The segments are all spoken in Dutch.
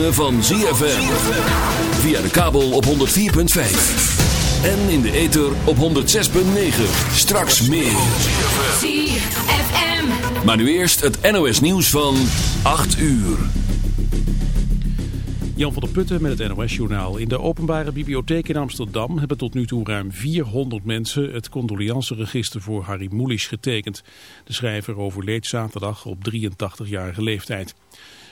ritme van ZFM. Via de kabel op 104.5. En in de ether op 106.9. Straks meer. ZFM. Maar nu eerst het NOS nieuws van 8 uur. Jan van der Putten met het NOS-journaal. In de openbare bibliotheek in Amsterdam hebben tot nu toe ruim 400 mensen het condoleanceregister voor Harry Mulisch getekend. De schrijver overleed zaterdag op 83-jarige leeftijd.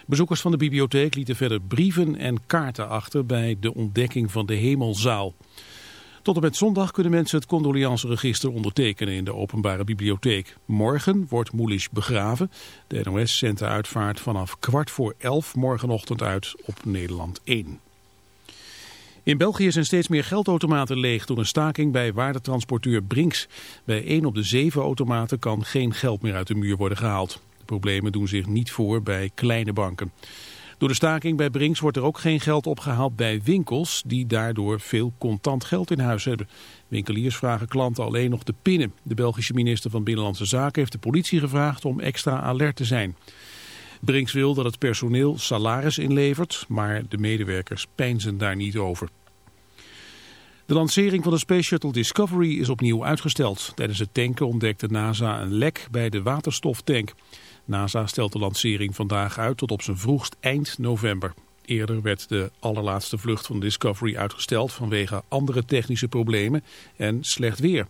Bezoekers van de bibliotheek lieten verder brieven en kaarten achter bij de ontdekking van de hemelzaal. Tot en met zondag kunnen mensen het condoleanceregister ondertekenen in de openbare bibliotheek. Morgen wordt Moelisch begraven. De NOS zendt de uitvaart vanaf kwart voor elf morgenochtend uit op Nederland 1. In België zijn steeds meer geldautomaten leeg door een staking bij waardetransporteur Brinks. Bij één op de zeven automaten kan geen geld meer uit de muur worden gehaald. Problemen doen zich niet voor bij kleine banken. Door de staking bij Brinks wordt er ook geen geld opgehaald bij winkels die daardoor veel contant geld in huis hebben. Winkeliers vragen klanten alleen nog de pinnen. De Belgische minister van Binnenlandse Zaken heeft de politie gevraagd om extra alert te zijn. Brinks wil dat het personeel salaris inlevert, maar de medewerkers peinzen daar niet over. De lancering van de Space Shuttle Discovery is opnieuw uitgesteld. Tijdens het tanken ontdekte NASA een lek bij de waterstoftank. NASA stelt de lancering vandaag uit tot op zijn vroegst eind november. Eerder werd de allerlaatste vlucht van Discovery uitgesteld vanwege andere technische problemen en slecht weer.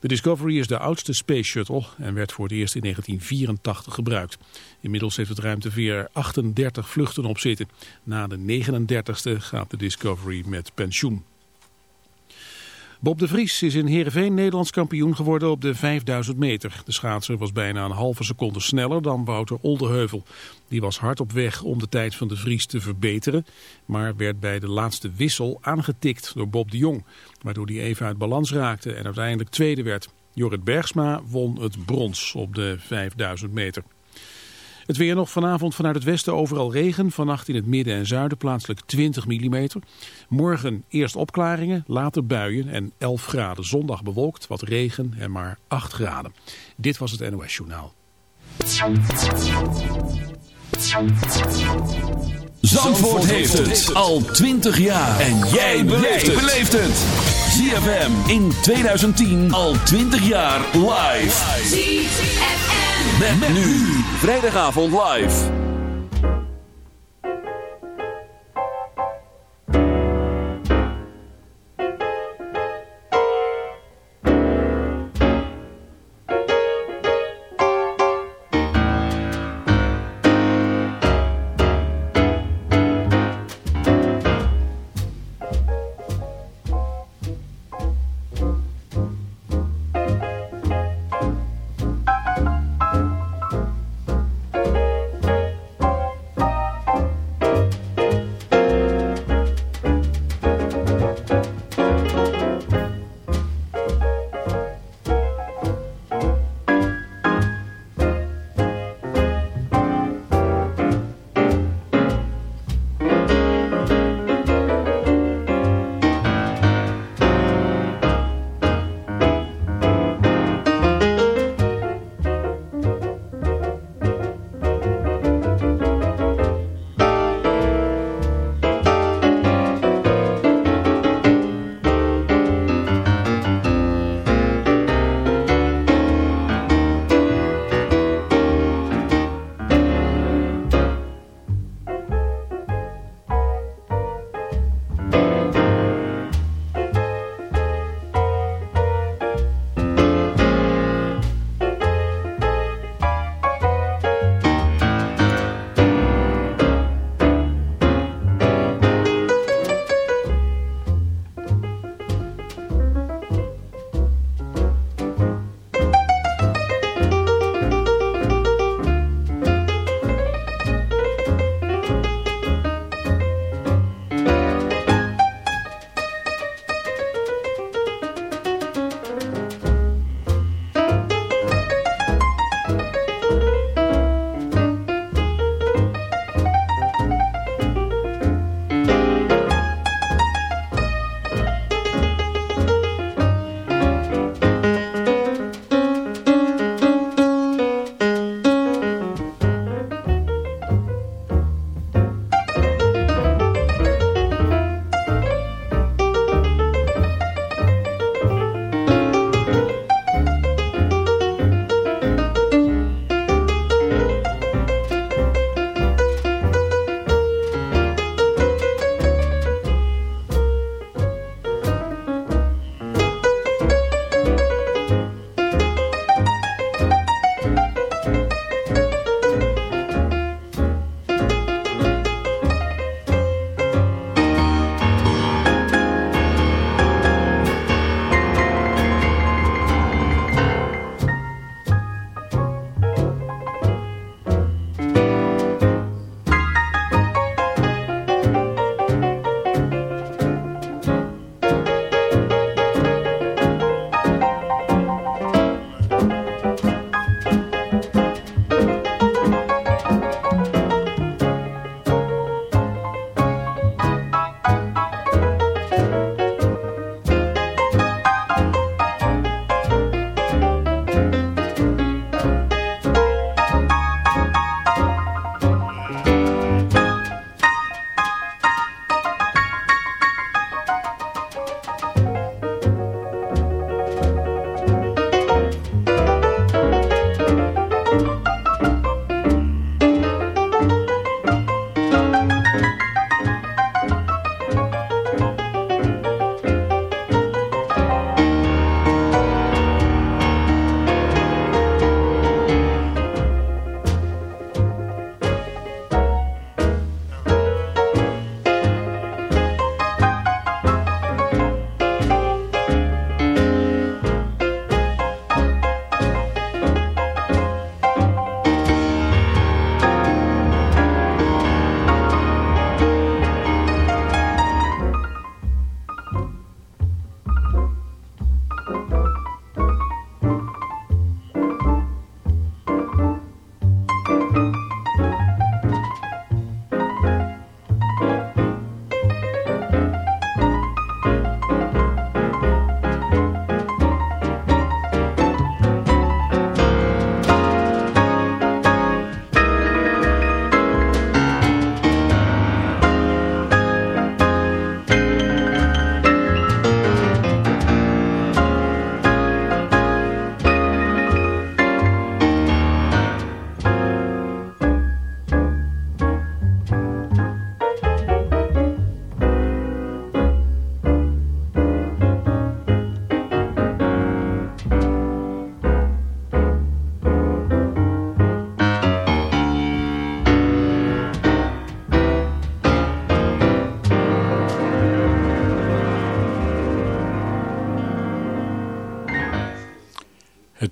De Discovery is de oudste Space Shuttle en werd voor het eerst in 1984 gebruikt. Inmiddels heeft het ruimteveer 38 vluchten op zitten. Na de 39ste gaat de Discovery met pensioen. Bob de Vries is in Heerenveen Nederlands kampioen geworden op de 5000 meter. De schaatser was bijna een halve seconde sneller dan Wouter Oldeheuvel. Die was hard op weg om de tijd van de Vries te verbeteren, maar werd bij de laatste wissel aangetikt door Bob de Jong. Waardoor hij even uit balans raakte en uiteindelijk tweede werd. Jorrit Bergsma won het brons op de 5000 meter. Het weer nog vanavond vanuit het westen overal regen. Vannacht in het midden en zuiden plaatselijk 20 mm. Morgen eerst opklaringen, later buien en 11 graden. Zondag bewolkt, wat regen en maar 8 graden. Dit was het NOS Journaal. Zandvoort heeft het al 20 jaar. En jij beleeft het. ZFM in 2010 al 20 jaar live. Met, nu. Vrijdagavond live.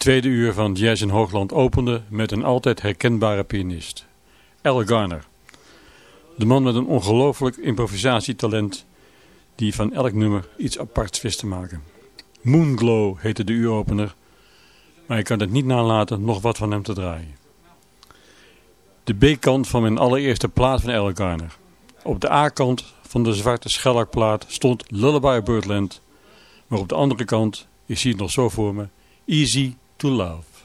Tweede uur van Jazz in Hoogland opende met een altijd herkenbare pianist. Al Garner. De man met een ongelooflijk improvisatietalent die van elk nummer iets aparts wist te maken. Moonglow heette de uuropener, maar ik kan het niet nalaten nog wat van hem te draaien. De B-kant van mijn allereerste plaat van Al Garner. Op de A-kant van de zwarte schellarplaat stond Lullaby Birdland, maar op de andere kant, ik zie het nog zo voor me, Easy to Love.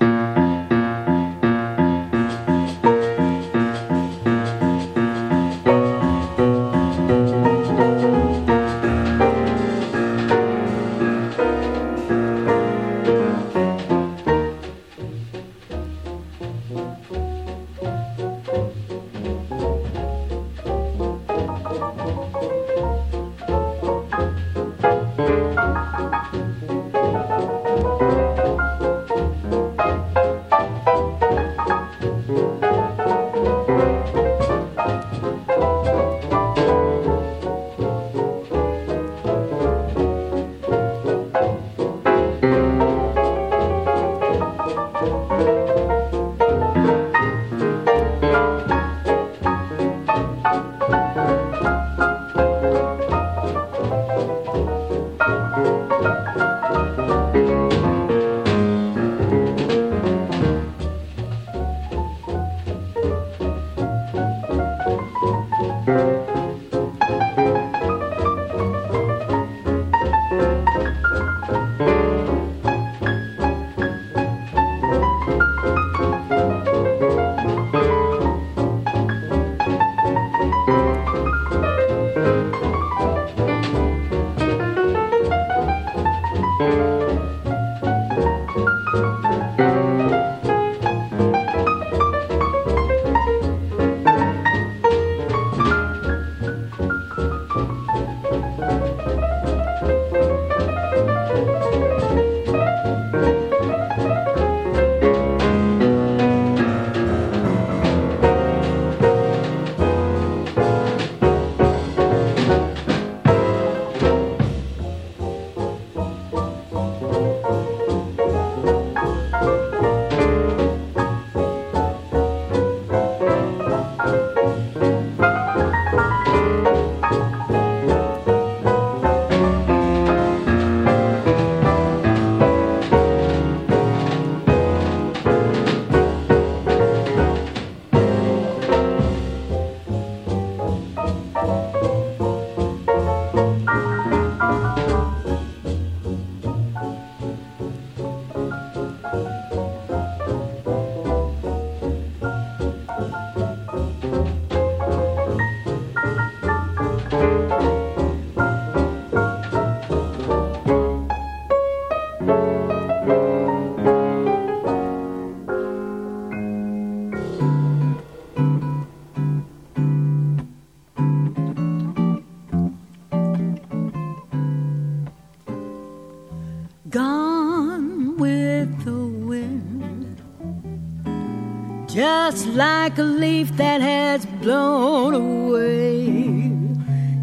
Like a leaf that has blown away,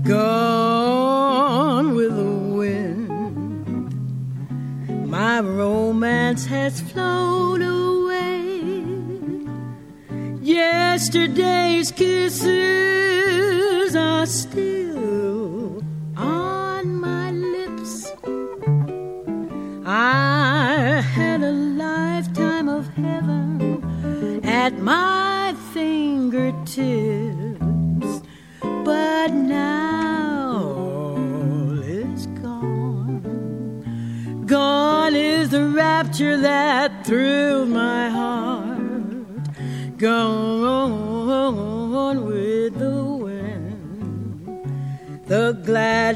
gone with the wind. My romance has flown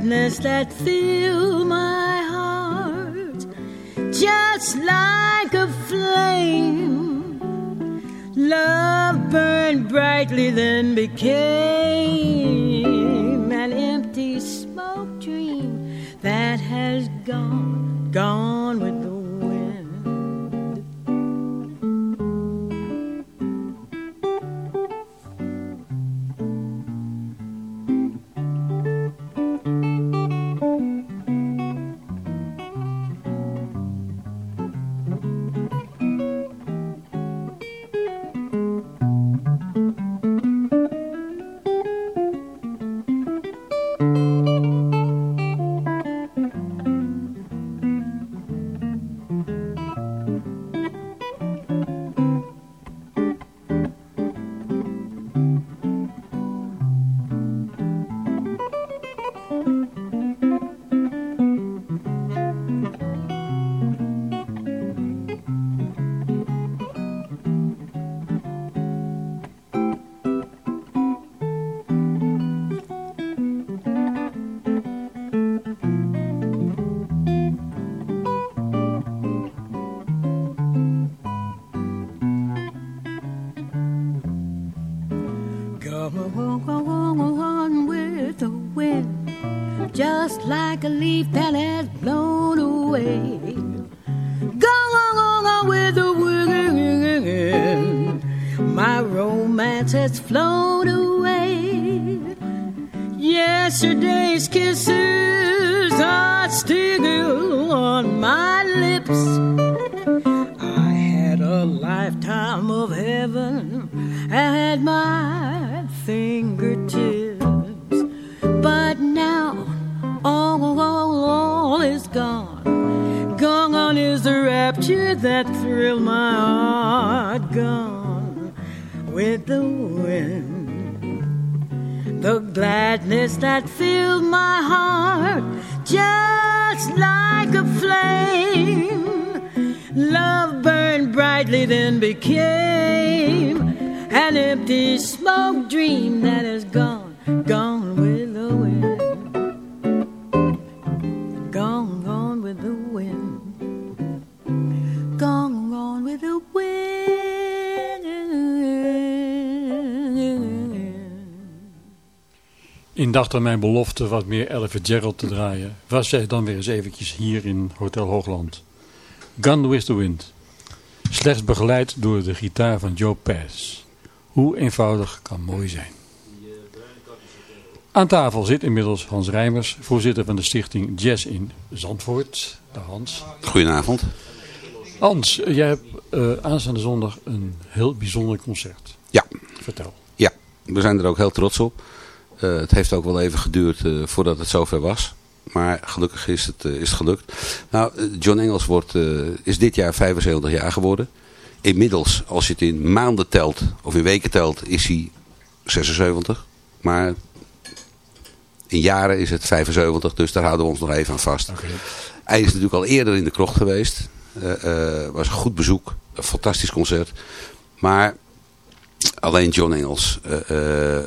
gladness that filled my heart, just like a flame. Love burned brightly, then became In dacht aan mijn belofte wat meer Ella Gerald te draaien, was zij dan weer eens eventjes hier in Hotel Hoogland. Gun with the Wind. Slechts begeleid door de gitaar van Joe Pass. Hoe eenvoudig kan mooi zijn. Aan tafel zit inmiddels Hans Rijmers, voorzitter van de stichting Jazz in Zandvoort. Dag Hans. Goedenavond. Hans, jij hebt eh, aanstaande zondag een heel bijzonder concert. Ja, Vertel. ja, we zijn er ook heel trots op. Eh, het heeft ook wel even geduurd eh, voordat het zover was. Maar gelukkig is het, eh, is het gelukt. Nou, John Engels wordt, is dit jaar 75 jaar geworden. Inmiddels, als je het in maanden telt, of in weken telt, is hij 76. Maar in jaren is het 75, dus daar houden we ons nog even aan vast. Hij is natuurlijk al eerder in de krocht geweest. Was een goed bezoek. Een fantastisch concert. Maar alleen John Engels. eh, eh,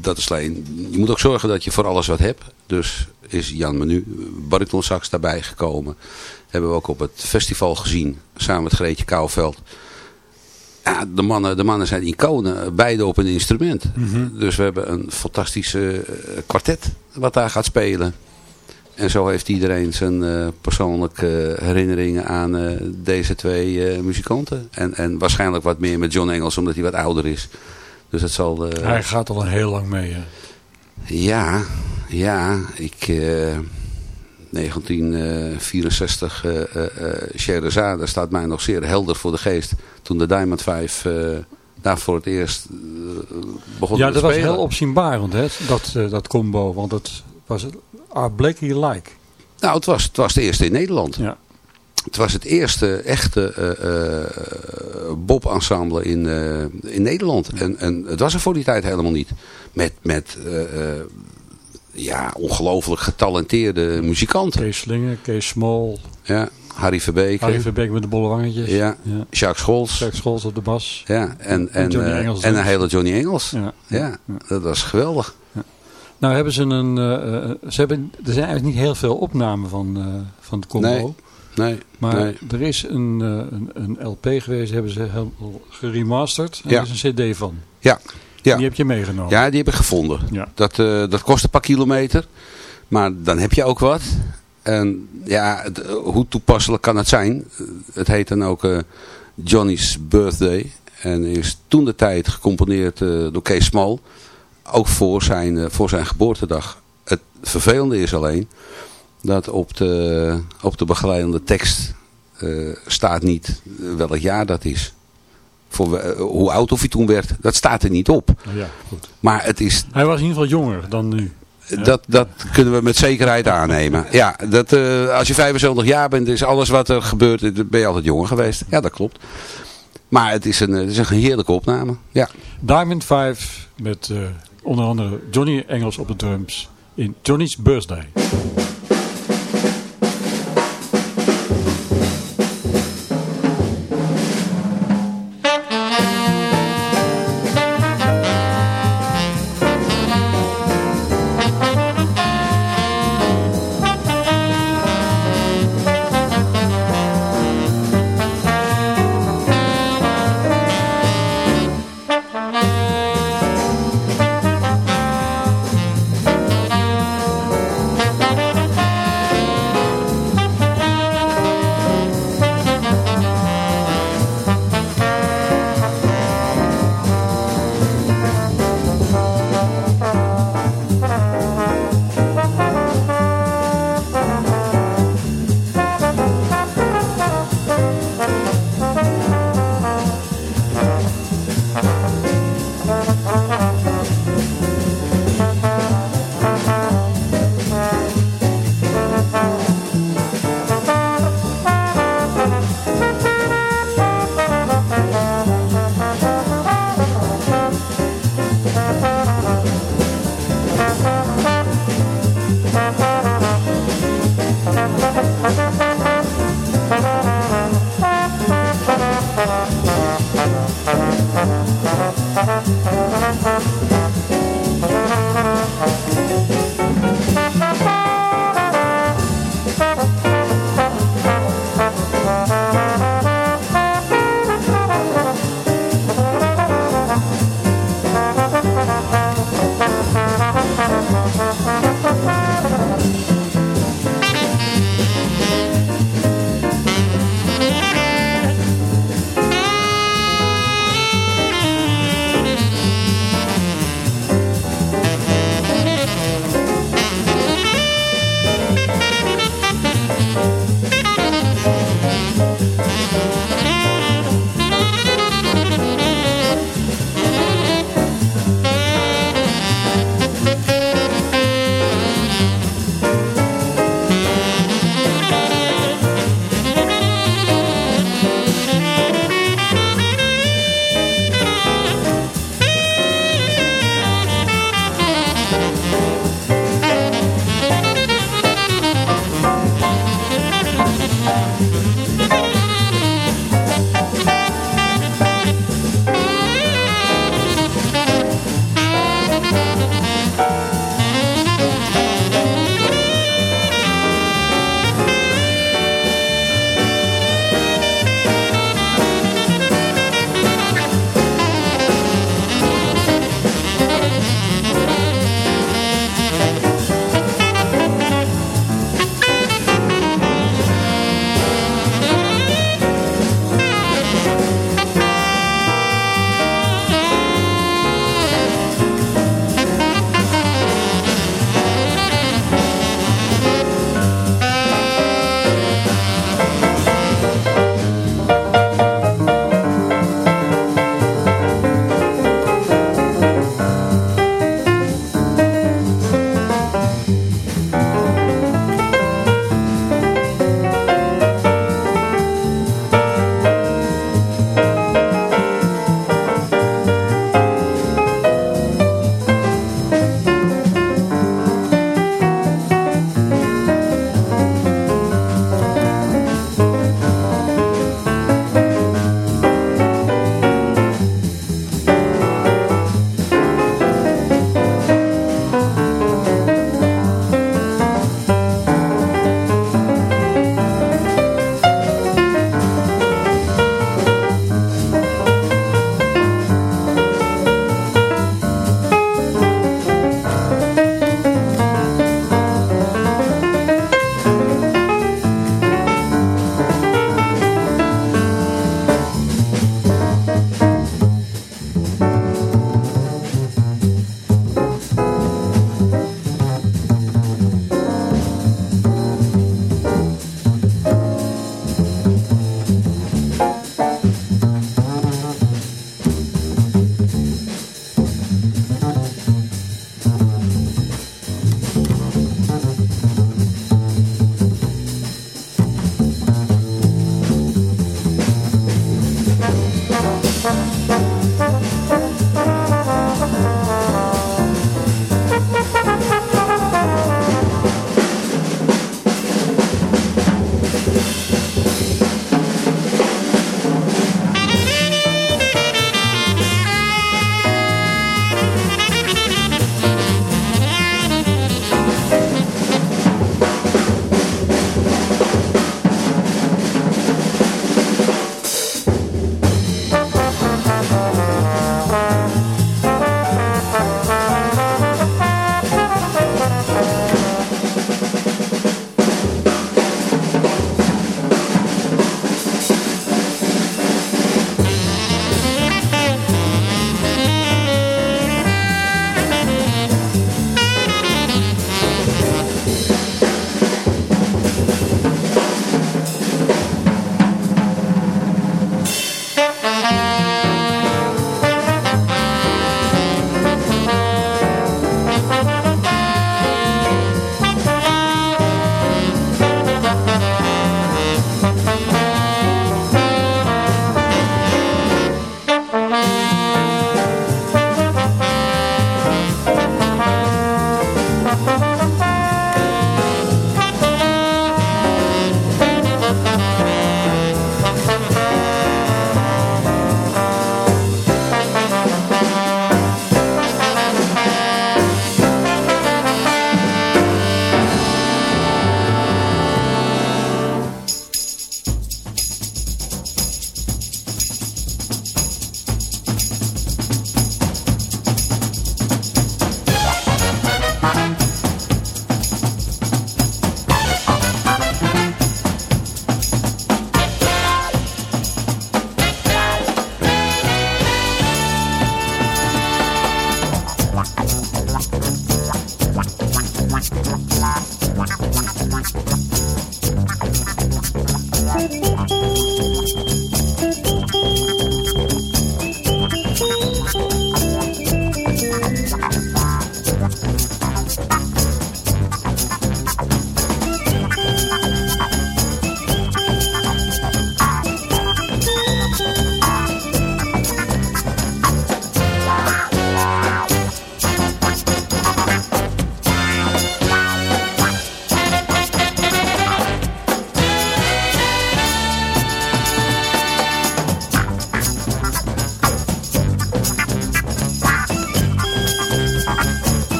dat is alleen. Je moet ook zorgen dat je voor alles wat hebt. Dus is Jan Menu, bariton sax daarbij gekomen. Hebben we ook op het festival gezien. Samen met Greetje Kouwveld. Ja, de mannen, de mannen zijn iconen. Beide op een instrument. Dus we hebben een fantastische eh, kwartet wat daar gaat spelen. En zo heeft iedereen zijn eh, persoonlijke herinneringen aan eh, deze twee eh, muzikanten. En, en waarschijnlijk wat meer met John Engels, omdat hij wat ouder is. Dus het zal... Hij gaat al een heel lang mee. Hè? ja, ja. Ik... eh 1964, eh eh eh, Scheherazade staat mij nog zeer helder voor de geest. Toen de Diamond 5 eh, daar voor het eerst begon Ja, te dat was spelen. heel opzienbarend, hè? Dat, dat combo. Want het was het Art Blakey like. Nou, het was, het was de eerste in Nederland. Ja. Het was het eerste echte eh, eh, Bob-ensemble in, eh, in Nederland. En, en het was er voor die tijd helemaal niet. Met, met ja, ongelooflijk getalenteerde muzikanten. Kees Slinger, Kees Small, Ja, Harry Verbeek. Harry Verbeek met de bolle wangetjes. Ja, ja. Jacques Scholz. Jack Scholz op de bas. Ja, en, en, en een dus. hele Johnny Engels. Ja. Ja, dat was geweldig. Nou hebben ze een... eh, eh, ze hebben, er zijn eigenlijk niet heel veel opnamen van, eh, van het combo. Nee. Nee, Maar nee. er is een, een, een LP geweest, hebben ze helemaal geremasterd. En Ja. er is een cd van. Ja, ja. Die heb je meegenomen. ja, die heb ik gevonden. Ja. Dat, dat kost een paar kilometer. Maar dan heb je ook wat. En ja, het, hoe toepasselijk kan het zijn? Het heet dan ook Johnny's Birthday. En is toen de tijd gecomponeerd door Kees Small. Ook voor zijn, eh, voor zijn geboortedag. Het vervelende is alleen dat op de, op de begeleidende tekst eh, staat niet welk jaar dat is. Voor, eh, hoe oud of hij toen werd, dat staat er niet op. Nou ja, goed. Maar het is Hij was in ieder geval jonger dan nu. dat, dat kunnen we met zekerheid aannemen. Ja, dat, eh, als je 75 jaar bent, is alles wat er gebeurt, eh, ben je altijd jonger geweest. Ja, dat klopt. Maar het is een, het is een heerlijke opname. Ja. Diamond 5 met eh, onder andere Johnny Engels op de drums in Johnny's Birthday.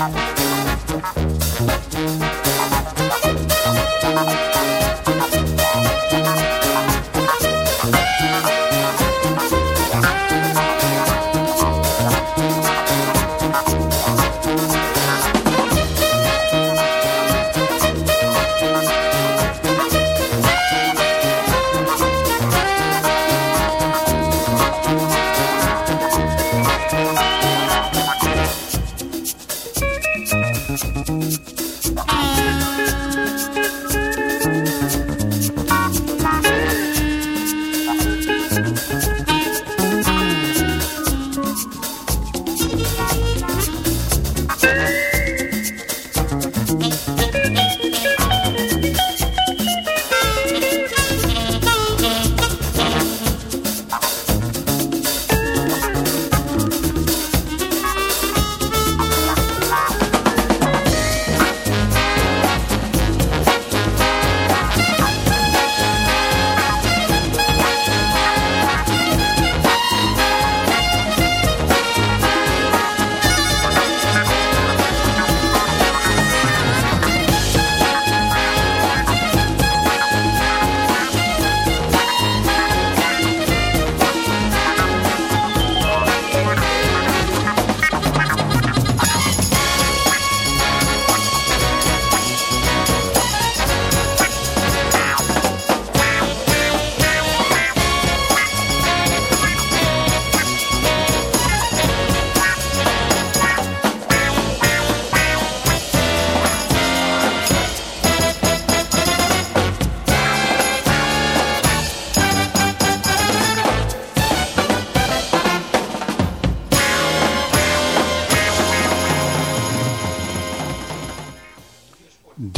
Thank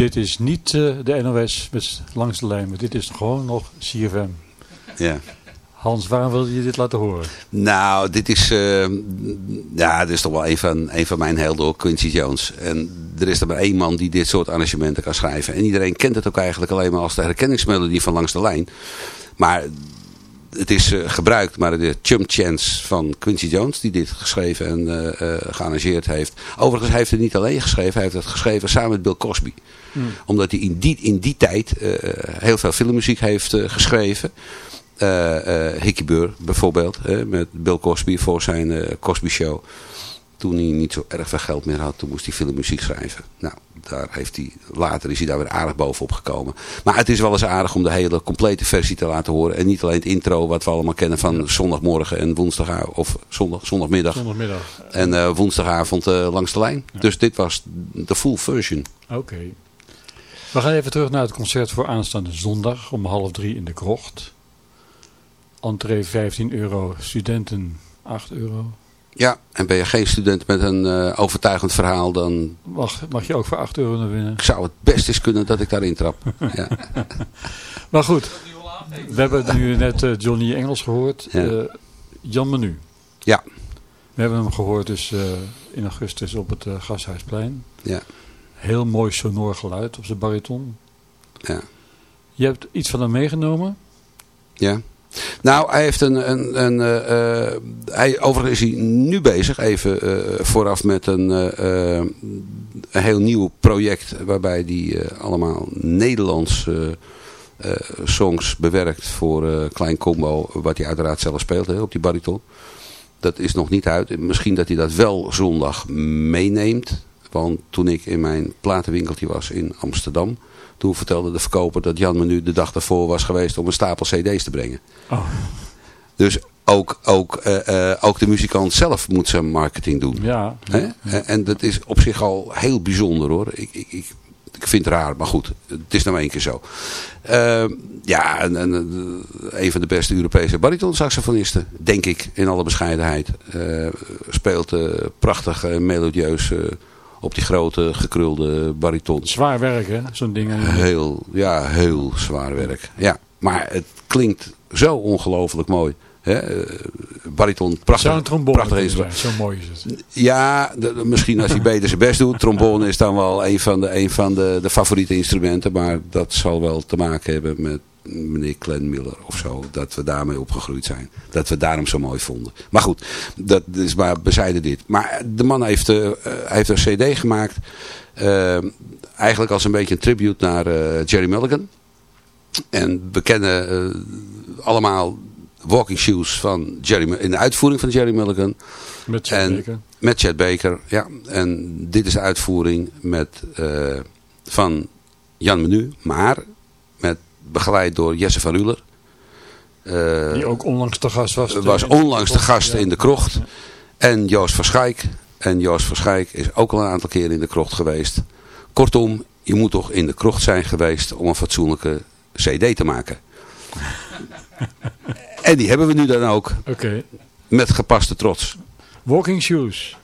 Dit is niet uh, de NOS met langs de lijn, maar dit is gewoon nog CFM. Ja. Hans, waarom wilde je dit laten horen? Nou, dit is, uh, ja, dit is toch wel een van, een van mijn helden, Quincy Jones. En er is er maar één man die dit soort arrangementen kan schrijven. En iedereen kent het ook eigenlijk alleen maar als de herkenningsmelodie van Langs de Lijn. Maar het is uh, gebruikt, maar de Chum Chance van Quincy Jones, die dit geschreven en uh, gearrangeerd heeft. Overigens hij heeft het niet alleen geschreven, hij heeft het geschreven samen met Bill Cosby. Hmm. Omdat hij in die, in die tijd heel veel filmmuziek heeft geschreven. Hickey Burr bijvoorbeeld, met Bill Cosby voor zijn Cosby Show toen hij niet zo erg veel geld meer had, toen moest hij filmmuziek schrijven. Nou, daar heeft hij, later is hij daar weer aardig bovenop gekomen. Maar het is wel eens aardig om de hele complete versie te laten horen. En niet alleen het intro wat we allemaal kennen van zondagmorgen en woensdagavond. Of zondag, zondagmiddag. Zondagmiddag. En uh, woensdagavond uh, langs de lijn. Ja. Dus dit was de full version. Oké. We gaan even terug naar het concert voor aanstaande zondag om half drie in de krocht. Entree 15 euro, studenten 8 euro. Ja, en ben je geen student met een uh, overtuigend verhaal, dan... Mag, mag je ook voor 8 euro naar binnen? Ik zou het best eens kunnen dat ik daarin trap. ja. Maar goed, we hebben nu net uh, Johnny Engels gehoord. Ja. Uh, Jan Menu. Ja. We hebben hem gehoord dus in augustus op het Gashuisplein. Ja. Heel mooi sonor geluid op zijn bariton. Ja. Je hebt iets van hem meegenomen? Ja. Nou, hij heeft een... een, een uh, hij, overigens is hij nu bezig, even uh, vooraf met een, een heel nieuw project. Waarbij hij allemaal Nederlands songs bewerkt voor Klein Combo. Wat hij uiteraard zelf speelt op die bariton. Dat is nog niet uit. Misschien dat hij dat wel zondag meeneemt. Want toen ik in mijn platenwinkeltje was in Amsterdam toen vertelde de verkoper dat Jan me nu de dag daarvoor was geweest om een stapel cd's te brengen. Oh. Dus ook, ook, uh, uh, ook de muzikant zelf moet zijn marketing doen. Ja. ja, ja. En dat is op zich al heel bijzonder hoor. Ik, ik, ik, ik vind het raar, maar goed. Het is nou één keer zo. Uh, ja, en, en, een van de beste Europese baritonsaxofonisten, denk ik, in alle bescheidenheid. speelt prachtig melodieus op die grote gekrulde bariton. Zwaar werk hè, zo'n ding. Heel, ja, heel zwaar werk. Ja, maar het klinkt zo ongelooflijk mooi. Hè? Bariton, prachtig. Zo'n trombone prachtig zo mooi is het. Ja, de, misschien als hij beter zijn best doet. Trombone is dan wel een van, de, een van de, de favoriete instrumenten. Maar dat zal wel te maken hebben met meneer Glenn Miller of zo. Dat we daarmee opgegroeid zijn. Dat we daarom zo mooi vonden. Maar goed, dat is maar bezijde dit. Maar de man heeft, uh, heeft een cd gemaakt. Uh, eigenlijk als een beetje een tribute naar uh, Jerry Mulligan. En we kennen allemaal Walking Shoes van Jerry, in de uitvoering van Jerry Mulligan. Met Chad en, Baker. Met Chad Baker, ja. En dit is de uitvoering met, van Jan Menu. Maar begeleid door Jesse van. Uh, Die ook onlangs te gast was. Was onlangs de gast in de krocht. En Joost Verschijk. En Joost Verschijk is ook al een aantal keren in de krocht geweest. Kortom, je moet toch in de krocht zijn geweest om een fatsoenlijke cd te maken. en die hebben we nu dan ook. Okay. Met gepaste trots. Walking Shoes.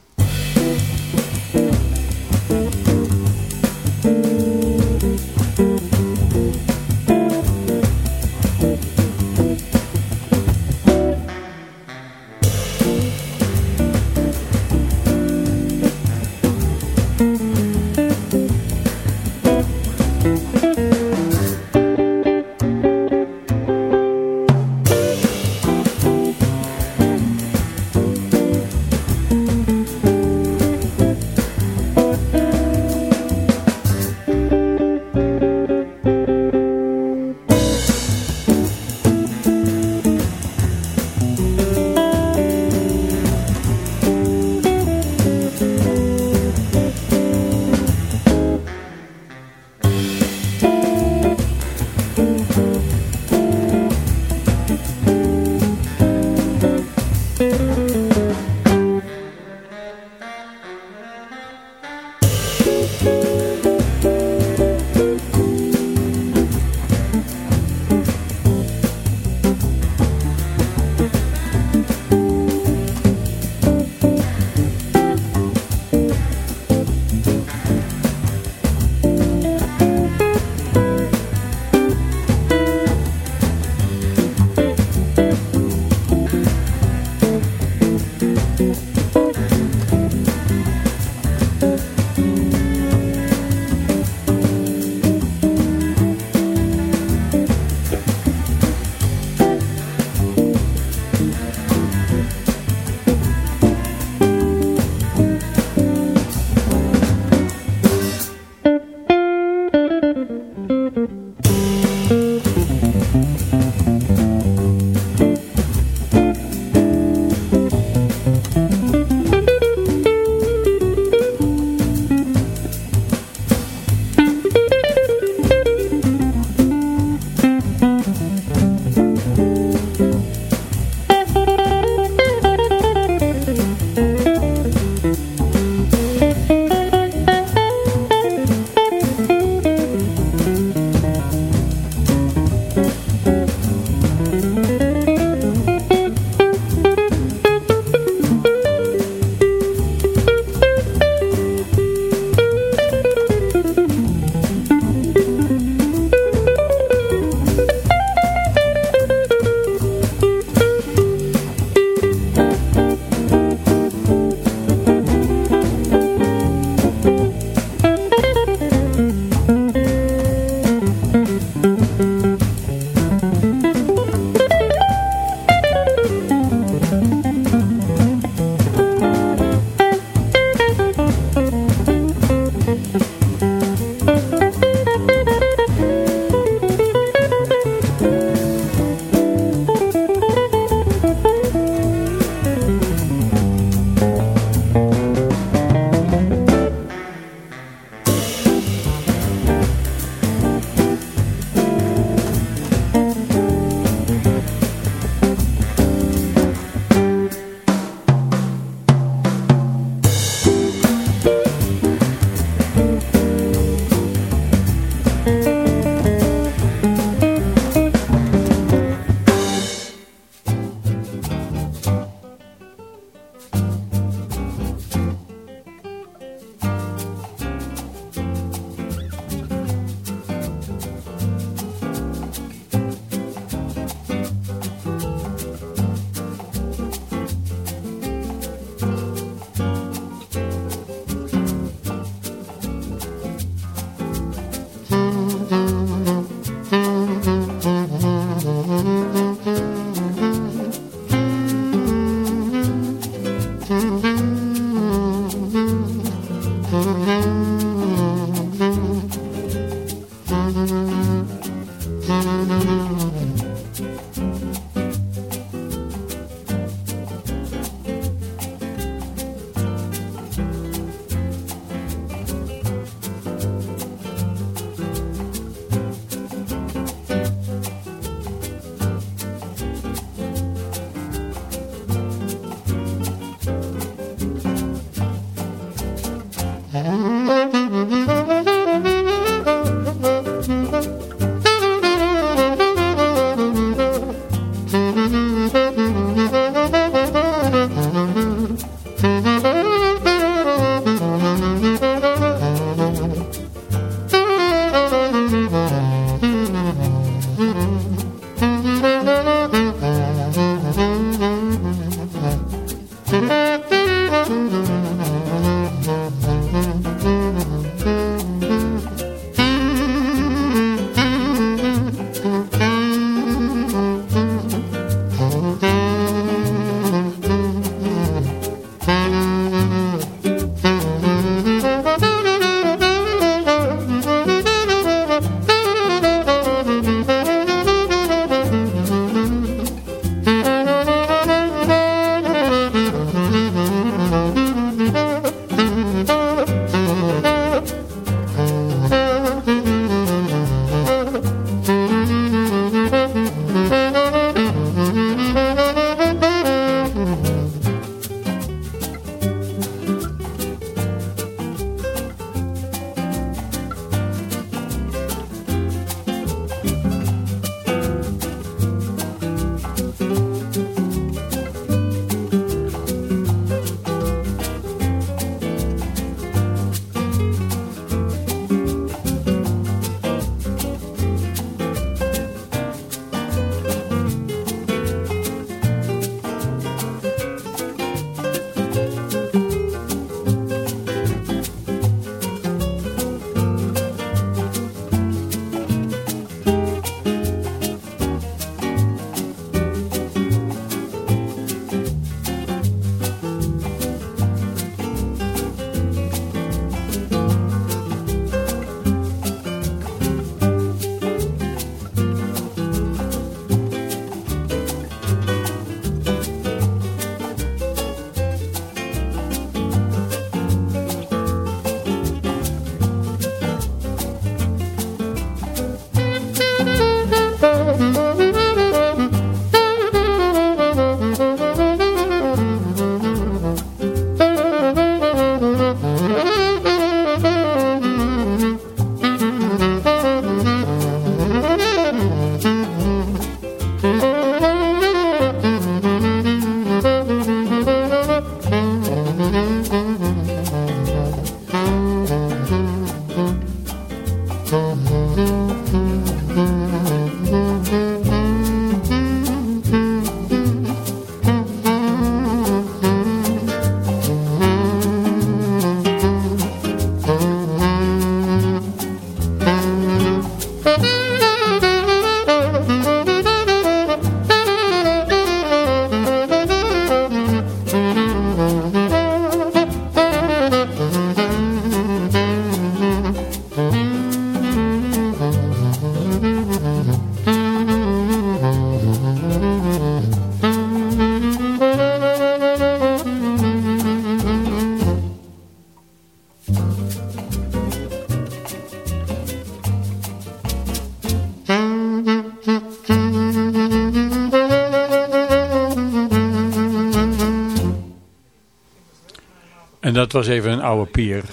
Dat was even een oude pier.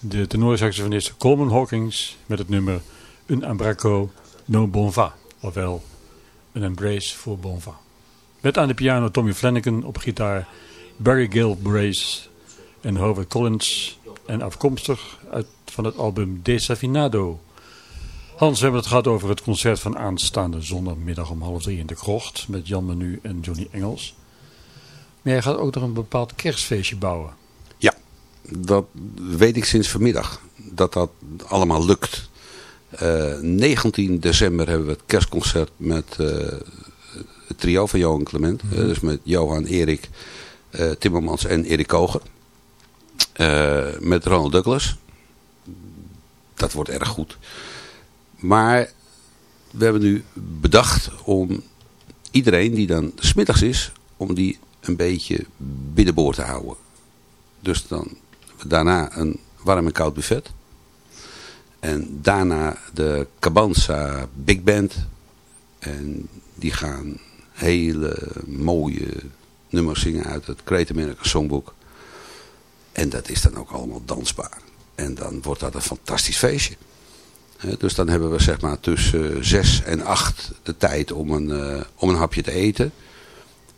De tenorsaxofonist Coleman Hawkins met het nummer Un Abraco No Bon Va. Ofwel, een embrace voor Bon Va. Met aan de piano Tommy Flanagan op gitaar, Barry Gill Brace en Howard Collins. En afkomstig uit, van het album Desafinado. Hans, we hebben het gehad over het concert van aanstaande zondagmiddag om half drie in de krocht. Met Jan Menu en Johnny Engels. Maar jij gaat ook nog een bepaald kerstfeestje bouwen dat weet ik sinds vanmiddag. Dat dat allemaal lukt. 19 eh, december hebben we het kerstconcert met uh, het trio van Johan Clement. Mm dus met Johan, Erik, Timmermans en Erik Koger. met Ronald Douglas. Dat wordt erg goed. Maar we hebben nu bedacht om iedereen die dan smiddags is, om die een beetje binnenboord te houden. Dus dan daarna een warm en koud buffet. En daarna de Cabanza Big Band. En die gaan hele mooie nummers zingen uit het Great American Songbook. En dat is dan ook allemaal dansbaar. En dan wordt dat een fantastisch feestje. Dus dan hebben we zeg maar tussen zes en acht de tijd om een, uh, om een hapje te eten.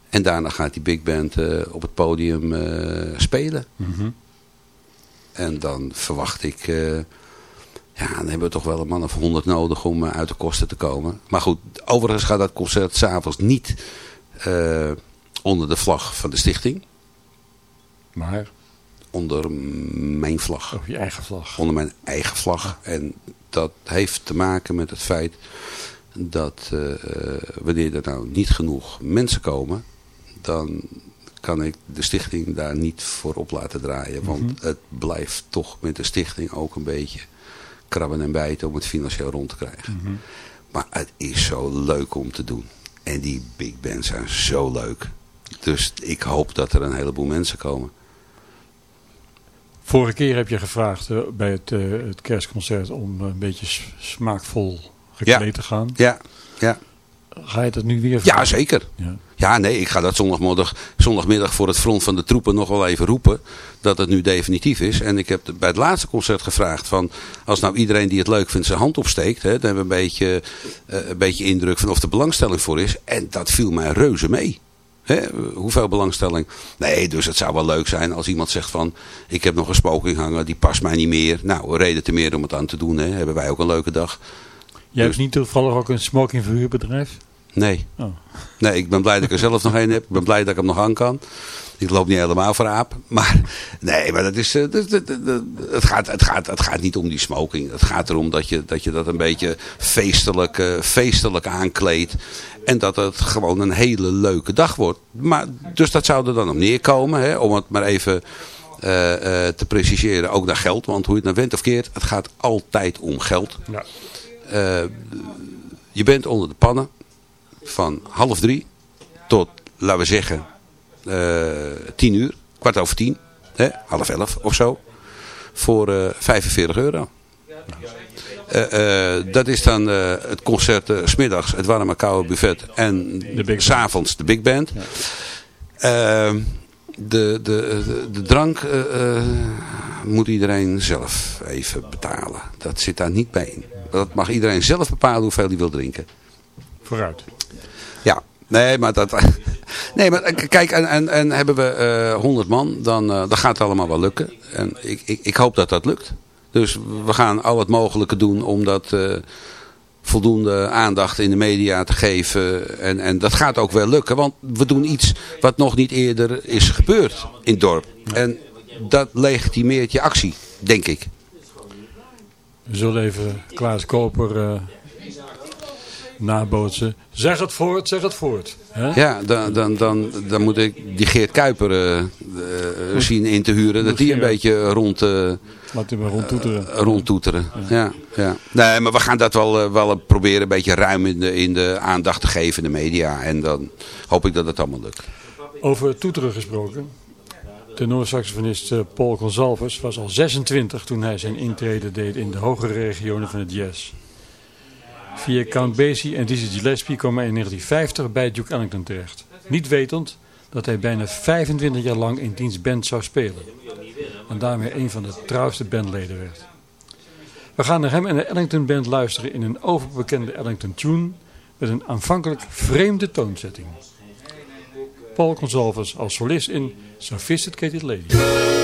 En daarna gaat die big band uh, op het podium spelen. Mm. En dan verwacht ik... ja, dan hebben we toch wel een man of honderd nodig om uit de kosten te komen. Maar goed, overigens gaat dat concert s'avonds niet onder de vlag van de stichting. Maar? Onder mijn vlag. Of je eigen vlag. Onder mijn eigen vlag. En dat heeft te maken met het feit dat wanneer er nou niet genoeg mensen komen, dan kan ik de stichting daar niet voor op laten draaien. Want mm -hmm. het blijft toch met de stichting ook een beetje krabben en bijten om het financieel rond te krijgen. Mm -hmm. Maar het is zo leuk om te doen. En die big bands zijn zo leuk. Dus ik hoop dat er een heleboel mensen komen. Vorige keer heb je gevraagd uh, bij het, uh, het kerstconcert om een beetje smaakvol gekleed ja. te gaan. Ja, ja. Ga je dat nu weer vragen? Ja, zeker. Ja. Ja, nee, ik ga dat zondagmiddag, zondagmiddag voor het front van de troepen nog wel even roepen. Dat het nu definitief is. En ik heb bij het laatste concert gevraagd van... Als nou iedereen die het leuk vindt zijn hand opsteekt. Hè, dan hebben we een beetje, uh, een beetje indruk van of er belangstelling voor is. En dat viel mij reuze mee. He, hoeveel belangstelling? Nee, dus het zou wel leuk zijn als iemand zegt van... ik heb nog een smoking hangen, die past mij niet meer. Nou, reden te meer om het aan te doen. Hè. Hebben wij ook een leuke dag. Jij dus... hebt niet toevallig ook een smokingverhuurbedrijf? Nee. Oh. Nee, ik ben blij dat ik er zelf nog een heb. Ik ben blij dat ik hem nog aan kan. Ik loop niet helemaal voor aap. Maar nee, maar dat is, dat, dat, dat, het, gaat, het, gaat, het gaat niet om die smoking. Het gaat erom dat je dat, je dat een beetje feestelijk, uh, feestelijk aankleedt. En dat het gewoon een hele leuke dag wordt. Maar, dus dat zou er dan op neerkomen. Hè, om het maar even uh, uh, te preciseren. Ook naar geld. Want hoe je het nou went of keert. Het gaat altijd om geld. Ja. Je bent onder de pannen. Van half drie tot, laten we zeggen, tien uur. Kwart over tien. Hè, half elf of zo. Voor 45 euro. Uh, uh, dat is dan uh, het concert smiddags, het warme koude buffet en s'avonds de big band. Ja. Ehm, de, de, de, de, drank moet iedereen zelf even betalen. Dat zit daar niet bij in. Dat mag iedereen zelf bepalen hoeveel hij wil drinken. Vooruit. Nee, maar dat... Nee, maar kijk, en, en, en hebben we 100 man, dan, dan gaat het allemaal wel lukken. En ik, ik, ik hoop dat dat lukt. Dus we gaan al het mogelijke doen om dat uh, voldoende aandacht in de media te geven. En, en dat gaat ook wel lukken, want we doen iets wat nog niet eerder is gebeurd in het dorp. En dat legitimeert je actie, denk ik. We zullen even Klaas Koper uh, nabootsen. Zeg het voort, zeg het voort. He? Ja, dan, dan, dan, dan moet ik die Geert Kuiper uh, zien in te huren. Dat die een beetje rond... Uh, Laat hij maar rondtoeteren. rondtoeteren, ja. ja. ja. Nee, maar we gaan dat wel, wel proberen een beetje ruim in de, in de aandacht te geven in de media. En dan hoop ik dat het allemaal lukt. Over toeteren gesproken. Tenorsaxofonist Paul Gonsalves was al 26 toen hij zijn intrede deed in de hogere regionen van het jazz. Via Count Basie en Dizzy Gillespie kwam hij in 1950 bij Duke Ellington terecht. Niet wetend dat hij bijna 25 jaar lang in diens band zou spelen. En daarmee een van de trouwste bandleden werd. We gaan naar hem en de Ellington Band luisteren in een overbekende Ellington tune met een aanvankelijk vreemde toonzetting. Paul Gonsalves als solist in Sophisticated Lady.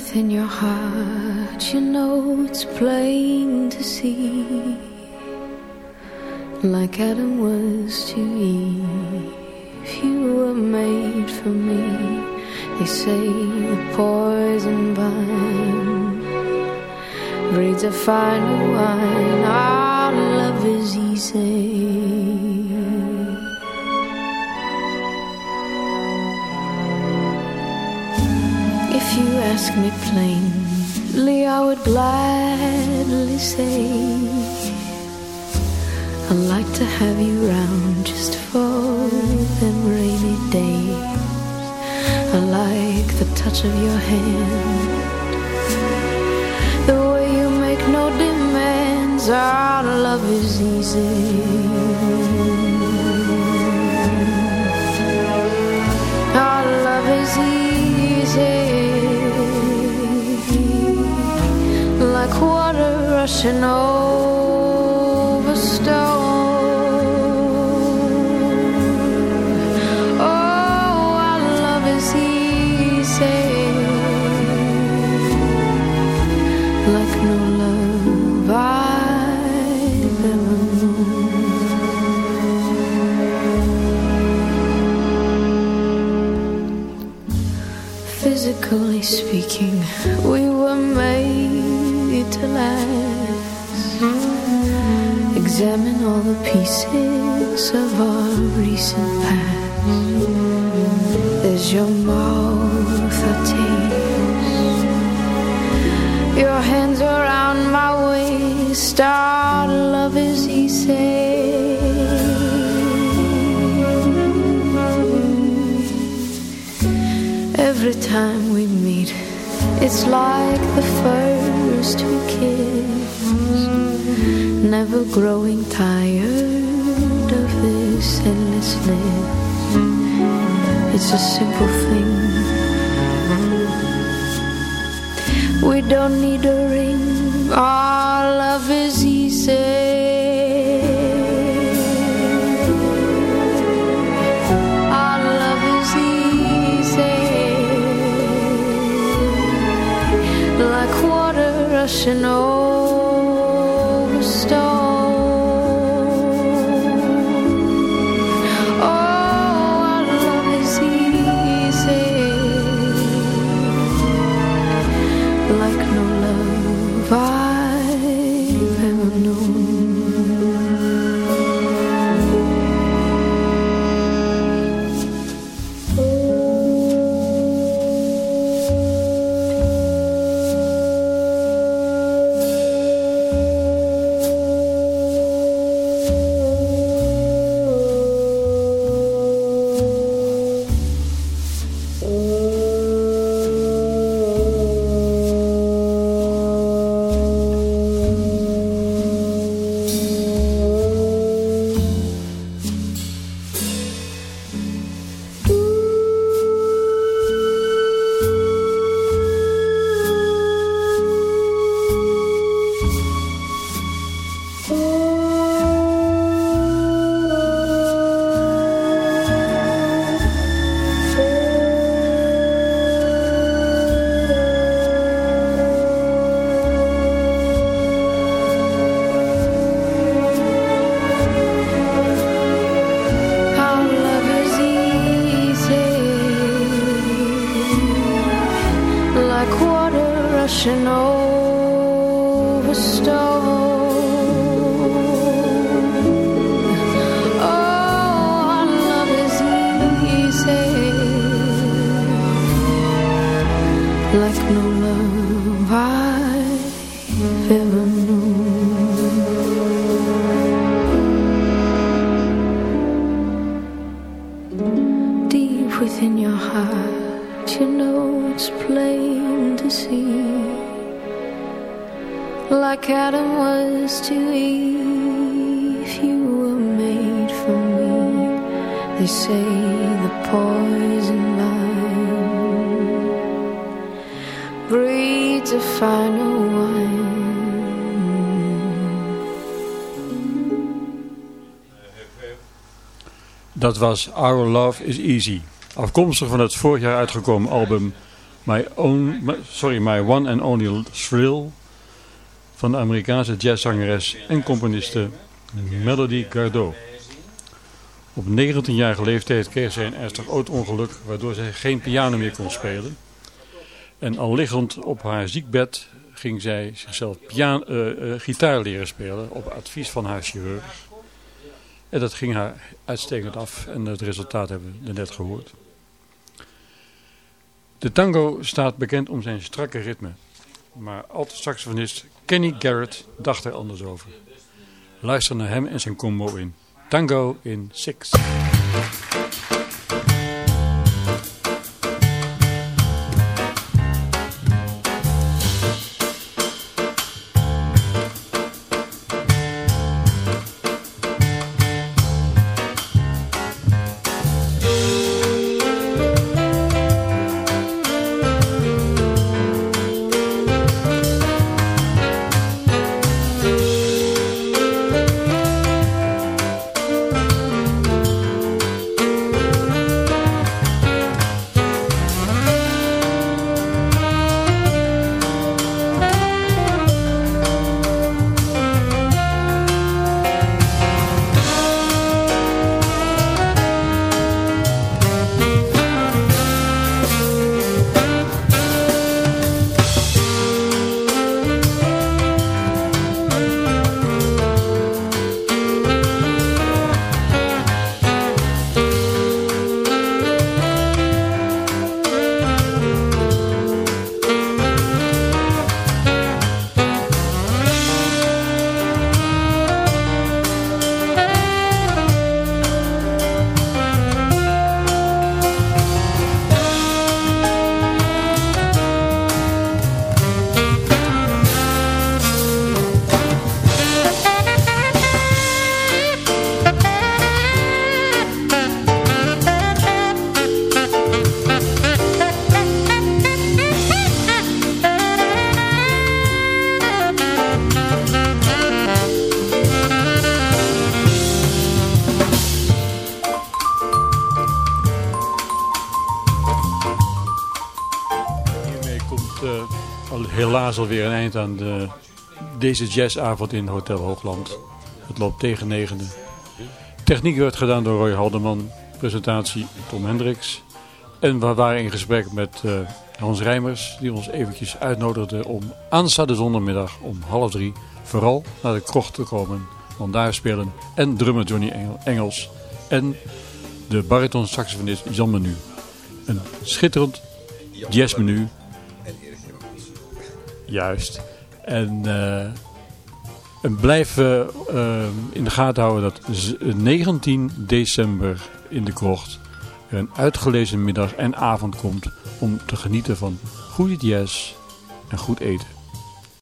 Within your heart, you know it's plain to see. Like Adam was to Eve, if you were made for me. They say the poison vine breeds a finer wine. Our love is easy. Touch of your hand, the way you make no demands. Our love is easy. Our love is easy. like water rushing over Physically speaking, we were made to last. Examine all the pieces of our recent past. There's your mouth I taste, your hands around my waist. Our love is easy. Every time it's like the first kiss. Never growing tired of this endlessness. It's a simple thing. We don't need a ring. Our love is easy. professional Like Adam was to Eve, you were made for me. They say the poison vine breeds a finer wine. Dat was Our Love is Easy. Afkomstig van het vorig jaar uitgekomen album My, own, sorry, My One and Only Thrill van de Amerikaanse jazzzangeres en componiste Melody Gardot. Op 19-jarige leeftijd kreeg zij een ernstig auto-ongeluk waardoor zij geen piano meer kon spelen. En al liggend op haar ziekbed ging zij zichzelf uh, uh, gitaar leren spelen op advies van haar chirurg. En dat ging haar uitstekend af en het resultaat hebben we net gehoord. De tango staat bekend om zijn strakke ritme. Maar alt-saxofonist Kenny Garrett dacht er anders over. Luister naar hem en zijn combo in Tango in Six. Aan de, deze jazzavond in Hotel Hoogland. Het loopt tegen negende. Techniek werd gedaan door Roy Haldeman. Presentatie Tom Hendricks. En we waren in gesprek met uh, Hans Rijmers. Die ons eventjes uitnodigde om aanstaande zondagmiddag om half drie. Vooral naar de krocht te komen. Want daar spelen en drummer Johnny Engels. En de bariton saxofonist Jan Menu. Een schitterend jazzmenu Juist. En, uh, en blijf uh, in de gaten houden dat 19 december in de krocht er een uitgelezen middag en avond komt om te genieten van goede jazz en goed eten.